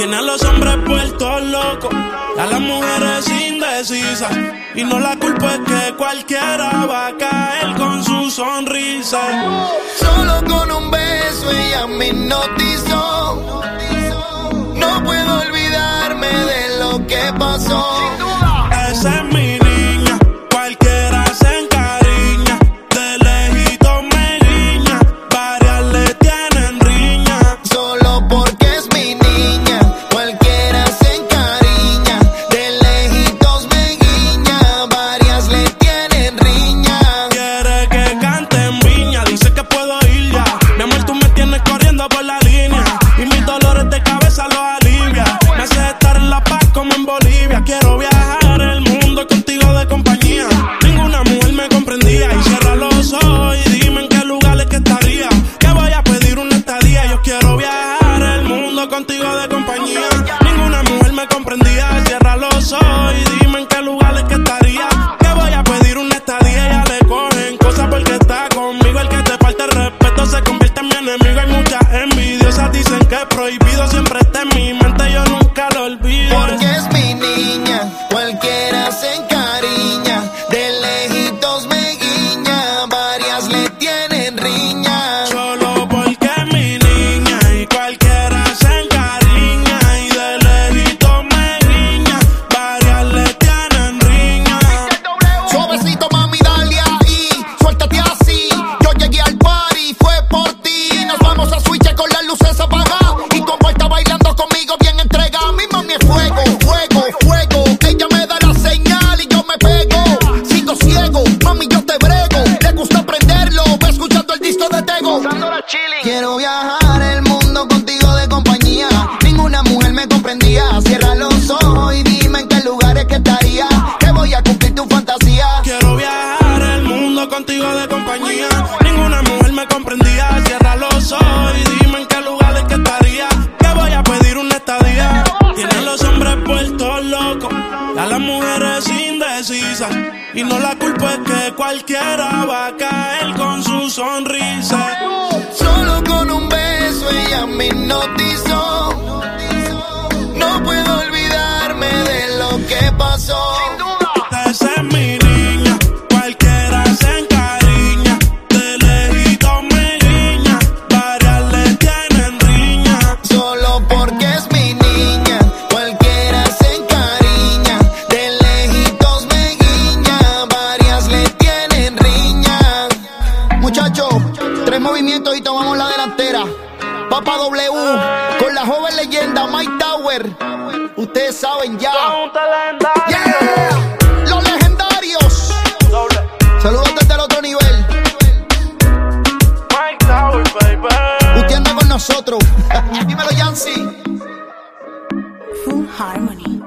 Tiene a los hombres puestos locos, a las mujeres indecisas. Y no la culpa es que cualquiera va a caer con su sonrisa. Solo con un beso ella me hipnotizó. No puedo olvidarme de lo que pasó. Ese es mi A las mujeres indecisas. Y no la culpa es que cualquiera va a caer con su sonrisa. Solo con un beso ella me noticia movimiento y tomamos la delantera. Papa W, con la joven leyenda Mike Tower. Ustedes saben ya. Yeah, los legendarios. Saludos desde el otro nivel. Mike Tower, baby. Usted anda con nosotros. Dímelo, Yancy. Full Harmony.